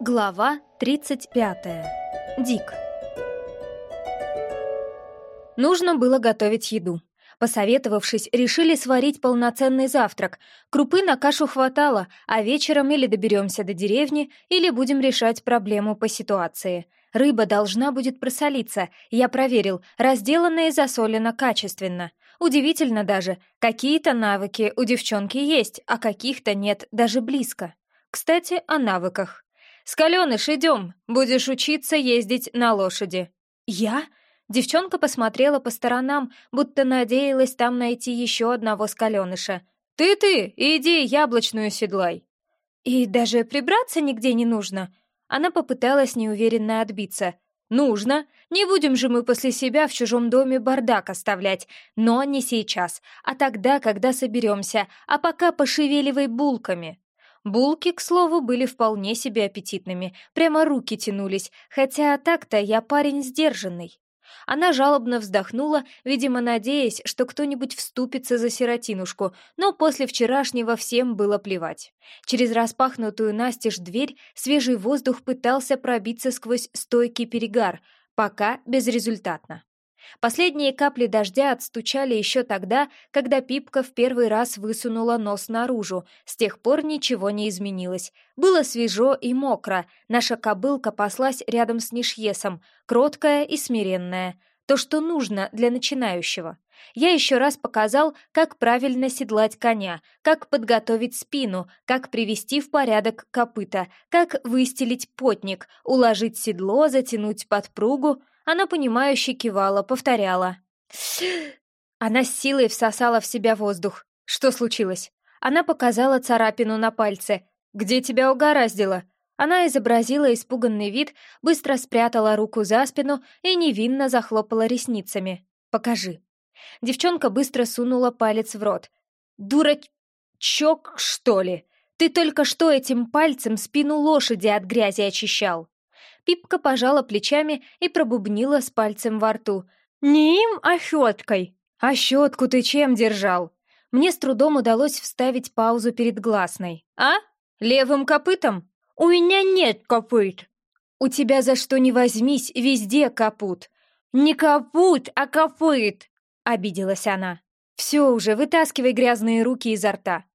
Глава 35. Дик. Нужно было готовить еду. Посоветовавшись, решили сварить полноценный завтрак. Крупы на кашу хватало, а вечером или доберемся до деревни, или будем решать проблему по ситуации. Рыба должна будет просолиться. Я проверил, разделана и засолена качественно. Удивительно даже, какие-то навыки у девчонки есть, а каких-то нет даже близко. Кстати, о навыках. «Скаленыш, идем! Будешь учиться ездить на лошади». «Я?» Девчонка посмотрела по сторонам, будто надеялась там найти еще одного скаленыша. «Ты-ты, иди яблочную седлай». «И даже прибраться нигде не нужно?» Она попыталась неуверенно отбиться. «Нужно. Не будем же мы после себя в чужом доме бардак оставлять. Но не сейчас, а тогда, когда соберемся, а пока пошевеливай булками». Булки, к слову, были вполне себе аппетитными, прямо руки тянулись, хотя так-то я парень сдержанный. Она жалобно вздохнула, видимо, надеясь, что кто-нибудь вступится за сиротинушку, но после вчерашнего всем было плевать. Через распахнутую настежь дверь свежий воздух пытался пробиться сквозь стойкий перегар, пока безрезультатно. Последние капли дождя отстучали еще тогда, когда Пипка в первый раз высунула нос наружу. С тех пор ничего не изменилось. Было свежо и мокро. Наша кобылка паслась рядом с Нишьесом, кроткая и смиренная. То, что нужно для начинающего. Я еще раз показал, как правильно седлать коня, как подготовить спину, как привести в порядок копыта, как выстелить потник, уложить седло, затянуть подпругу. Она, понимающе кивала, повторяла. Она с силой всосала в себя воздух. Что случилось? Она показала царапину на пальце. «Где тебя угораздило?» Она изобразила испуганный вид, быстро спрятала руку за спину и невинно захлопала ресницами. «Покажи». Девчонка быстро сунула палец в рот. «Дурачок, что ли? Ты только что этим пальцем спину лошади от грязи очищал». Пипка пожала плечами и пробубнила с пальцем во рту. «Не им, а щеткой!» «А щетку ты чем держал?» Мне с трудом удалось вставить паузу перед гласной. «А? Левым копытом?» «У меня нет копыт!» «У тебя за что не возьмись, везде капут!» «Не капут, а копыт!» — обиделась она. «Все уже, вытаскивай грязные руки изо рта!»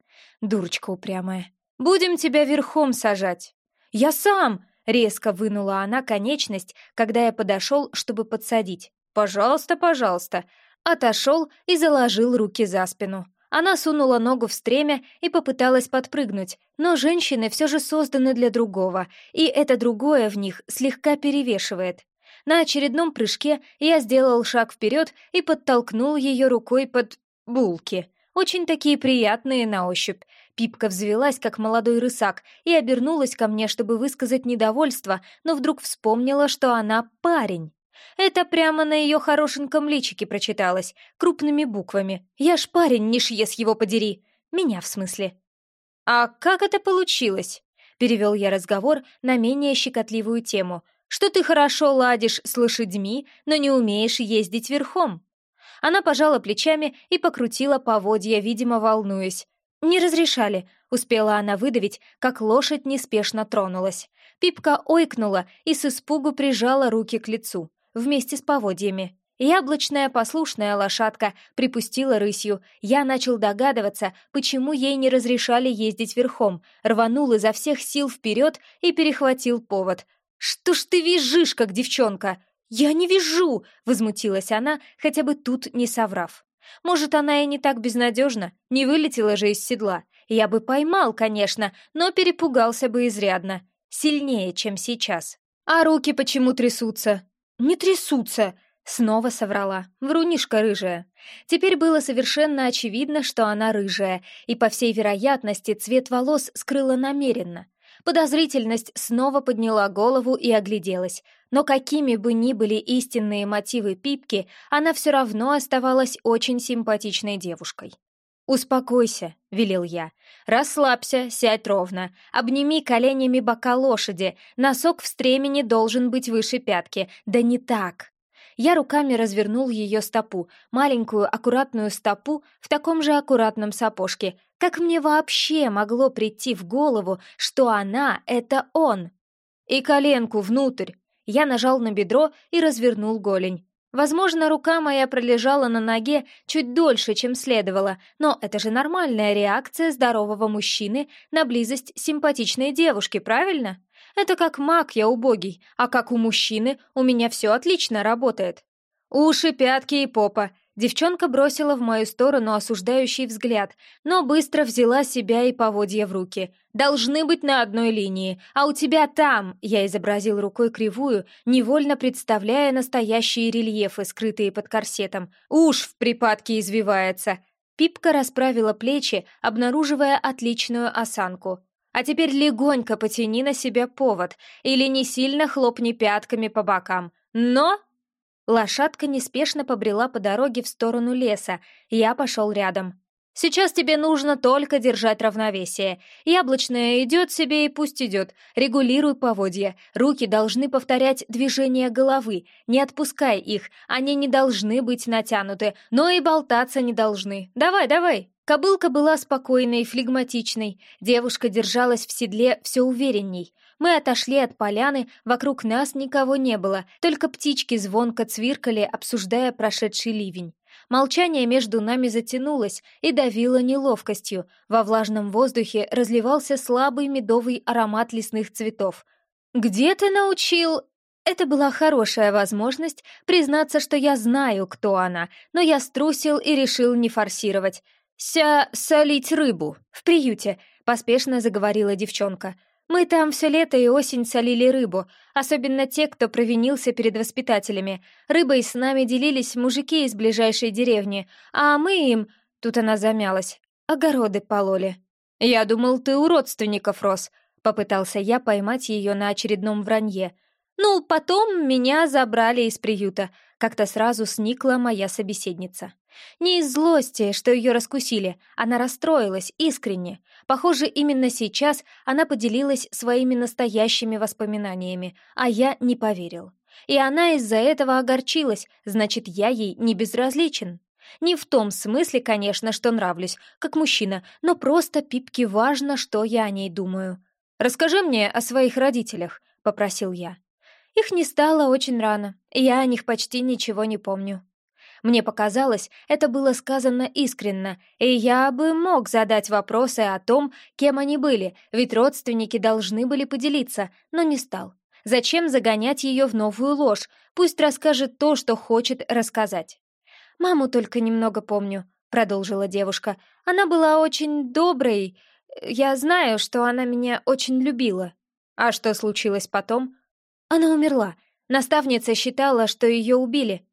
Дурочка упрямая. «Будем тебя верхом сажать!» «Я сам!» Резко вынула она конечность, когда я подошел, чтобы подсадить. «Пожалуйста, пожалуйста!» Отошел и заложил руки за спину. Она сунула ногу в стремя и попыталась подпрыгнуть, но женщины все же созданы для другого, и это другое в них слегка перевешивает. На очередном прыжке я сделал шаг вперед и подтолкнул ее рукой под булки. Очень такие приятные на ощупь. Пипка взвелась, как молодой рысак, и обернулась ко мне, чтобы высказать недовольство, но вдруг вспомнила, что она парень. Это прямо на ее хорошеньком личике прочиталось, крупными буквами. «Я ж парень, не шьес его подери!» Меня в смысле. «А как это получилось?» — перевел я разговор на менее щекотливую тему. «Что ты хорошо ладишь с лошадьми, но не умеешь ездить верхом?» Она пожала плечами и покрутила поводья, видимо, волнуясь. «Не разрешали», — успела она выдавить, как лошадь неспешно тронулась. Пипка ойкнула и с испугу прижала руки к лицу, вместе с поводьями. Яблочная послушная лошадка припустила рысью. Я начал догадываться, почему ей не разрешали ездить верхом, рванул изо всех сил вперед и перехватил повод. «Что ж ты визжишь, как девчонка?» «Я не вижу!» — возмутилась она, хотя бы тут не соврав. Может, она и не так безнадежна, не вылетела же из седла. Я бы поймал, конечно, но перепугался бы изрядно. Сильнее, чем сейчас. А руки почему трясутся? Не трясутся, снова соврала. Врунишка рыжая. Теперь было совершенно очевидно, что она рыжая, и, по всей вероятности, цвет волос скрыла намеренно. Подозрительность снова подняла голову и огляделась, но какими бы ни были истинные мотивы Пипки, она все равно оставалась очень симпатичной девушкой. «Успокойся», — велел я. «Расслабься, сядь ровно, обними коленями бока лошади, носок в стремени должен быть выше пятки, да не так». Я руками развернул ее стопу, маленькую аккуратную стопу в таком же аккуратном сапожке. Как мне вообще могло прийти в голову, что она — это он? И коленку внутрь. Я нажал на бедро и развернул голень. Возможно, рука моя пролежала на ноге чуть дольше, чем следовало, но это же нормальная реакция здорового мужчины на близость симпатичной девушки, правильно? Это как маг я убогий, а как у мужчины у меня все отлично работает. Уши, пятки и попа. Девчонка бросила в мою сторону осуждающий взгляд, но быстро взяла себя и поводья в руки. «Должны быть на одной линии, а у тебя там!» Я изобразил рукой кривую, невольно представляя настоящие рельефы, скрытые под корсетом. «Уж в припадке извивается!» Пипка расправила плечи, обнаруживая отличную осанку. «А теперь легонько потяни на себя повод, или не сильно хлопни пятками по бокам. Но Лошадка неспешно побрела по дороге в сторону леса, я пошел рядом. «Сейчас тебе нужно только держать равновесие. Яблочная идет себе и пусть идет. Регулируй поводья. Руки должны повторять движение головы. Не отпускай их. Они не должны быть натянуты, но и болтаться не должны. Давай, давай!» Кобылка была спокойной, флегматичной. Девушка держалась в седле все уверенней. Мы отошли от поляны, вокруг нас никого не было, только птички звонко цвиркали, обсуждая прошедший ливень. Молчание между нами затянулось и давило неловкостью. Во влажном воздухе разливался слабый медовый аромат лесных цветов. «Где ты научил...» Это была хорошая возможность признаться, что я знаю, кто она, но я струсил и решил не форсировать. «Ся солить рыбу в приюте», — поспешно заговорила девчонка. Мы там все лето и осень солили рыбу, особенно те, кто провинился перед воспитателями. Рыбой с нами делились мужики из ближайшей деревни, а мы им...» Тут она замялась. «Огороды пололи». «Я думал, ты у родственников рос», — попытался я поймать ее на очередном вранье. «Ну, потом меня забрали из приюта», — как-то сразу сникла моя собеседница. Не из злости, что ее раскусили, она расстроилась искренне. Похоже, именно сейчас она поделилась своими настоящими воспоминаниями, а я не поверил. И она из-за этого огорчилась, значит, я ей не безразличен. Не в том смысле, конечно, что нравлюсь, как мужчина, но просто Пипке важно, что я о ней думаю. «Расскажи мне о своих родителях», — попросил я. Их не стало очень рано, я о них почти ничего не помню. Мне показалось, это было сказано искренно, и я бы мог задать вопросы о том, кем они были, ведь родственники должны были поделиться, но не стал. Зачем загонять ее в новую ложь? Пусть расскажет то, что хочет рассказать. «Маму только немного помню», — продолжила девушка. «Она была очень доброй. Я знаю, что она меня очень любила». «А что случилось потом?» «Она умерла. Наставница считала, что ее убили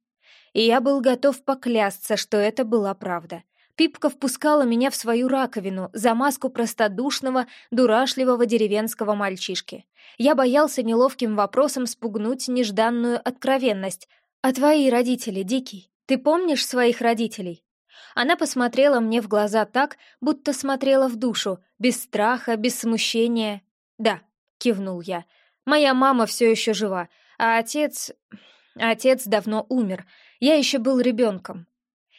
и я был готов поклясться, что это была правда. Пипка впускала меня в свою раковину за маску простодушного, дурашливого деревенского мальчишки. Я боялся неловким вопросом спугнуть нежданную откровенность. «А твои родители, Дикий, ты помнишь своих родителей?» Она посмотрела мне в глаза так, будто смотрела в душу, без страха, без смущения. «Да», — кивнул я, — «моя мама все еще жива, а отец... отец давно умер, я еще был ребенком.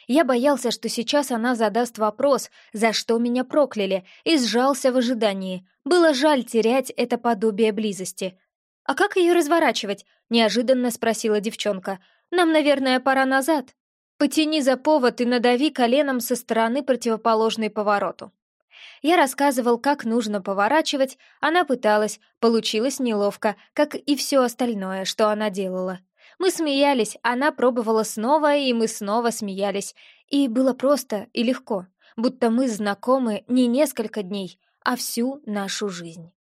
Я боялся, что сейчас она задаст вопрос, за что меня прокляли, и сжался в ожидании. Было жаль терять это подобие близости. «А как ее разворачивать?» — неожиданно спросила девчонка. «Нам, наверное, пора назад. Потяни за повод и надави коленом со стороны противоположной повороту». Я рассказывал, как нужно поворачивать, она пыталась, получилось неловко, как и все остальное, что она делала. Мы смеялись, она пробовала снова, и мы снова смеялись. И было просто и легко, будто мы знакомы не несколько дней, а всю нашу жизнь.